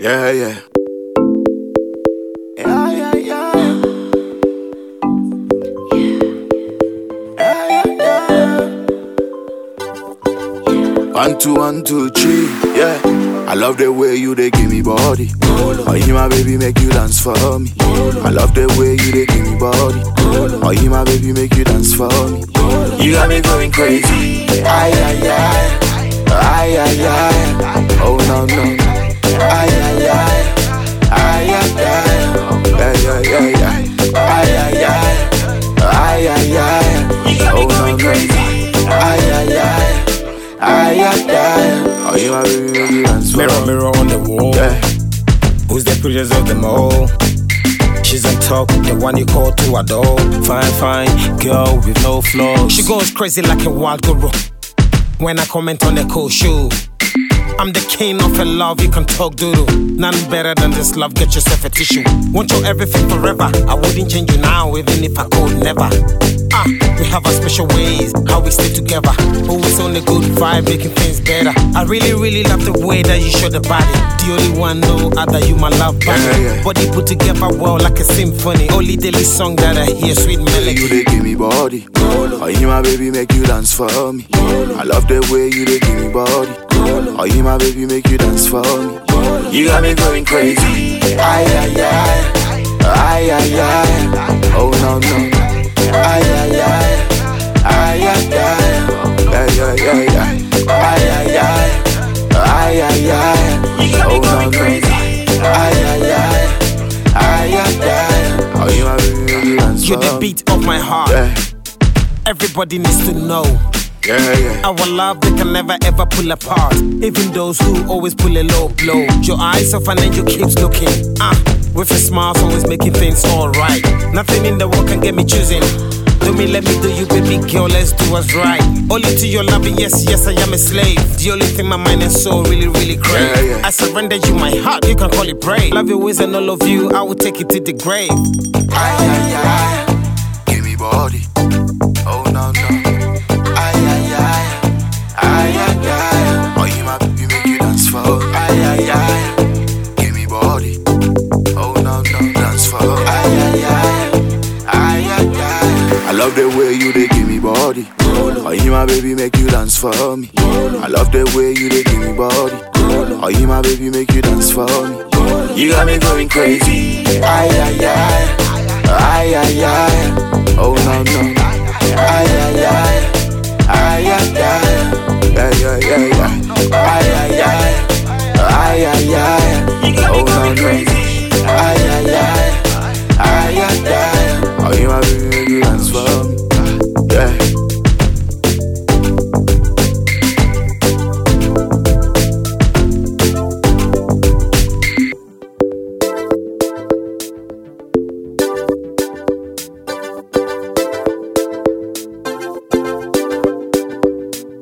Yeah, yeah. Yeah, yeah, yeah. Yeah, yeah, yeah. One, two, one, two, three, yeah. I love the way you they give me body. Oh, you my baby make you dance for me. I love the way you they give me body. Oh, you my baby make you dance for me. You got me going crazy. Ay, ay, ay. Ay, ay, ay. Oh, no, no. Ay. No, no. Ay, ay, ay. Ay, ay, ay. Oh, you my baby make you dance for Mirror, me. mirror on the wall. Yeah. Who's the prettiest of them all? She's on top, the one you call to adore. Fine, fine, girl with no flaws. She goes crazy like a wild guru. When I comment on the cool shoe. I'm the king of a love, you can talk doodle. None better than this love, get yourself a tissue. Want your everything forever. I wouldn't change you now, even if I could never. Ah, we have our special ways, how we stay together. Always on a good vibe, making things better. I really, really love the way that you show the body. The only one know other you my love body. Yeah, yeah. Body put together well like a symphony. Only daily song that I hear, sweet melody. You they give me body. Oh, you my baby make you dance for me. I love the way you they give me body. Oh, you my baby make you dance for me. You got me going crazy. Ay, ay, ay. Ay, ay, ay. Oh, no, no. Ay, ay, ay. Ay, ay, ay. Ay, ay, ay, ay. Ay, ay, ay. Ay, ay, ay. Oh, no, no. Ay, ay, ay. Ay, ay, ay. Oh, you my baby make you dance You're the me. beat of my heart. Everybody needs to know. Yeah, yeah. Our love they can never ever pull apart. Even those who always pull a low blow. Your eyes off and then you keeps looking. Ah, with a smile, always making things alright. Nothing in the world can get me choosing. Do me, let me do you, baby girl. Let's do what's right. Only to your loving, yes, yes, I am a slave. The only thing my mind and soul really, really crave. Yeah, yeah. I surrender you my heart, you can call it brave. Love your ways and all of you, I will take it to the grave. Ay, ay, ay. Love the way you they give me body. Oh, you my baby make you dance for me. I love the way you they give me body. Oh, you my baby make you dance for me. You got me going crazy. Ay, ay, ay. Ay, ay, ay. Oh, no, no. Ay, ay, ay. Ay, ay, ay.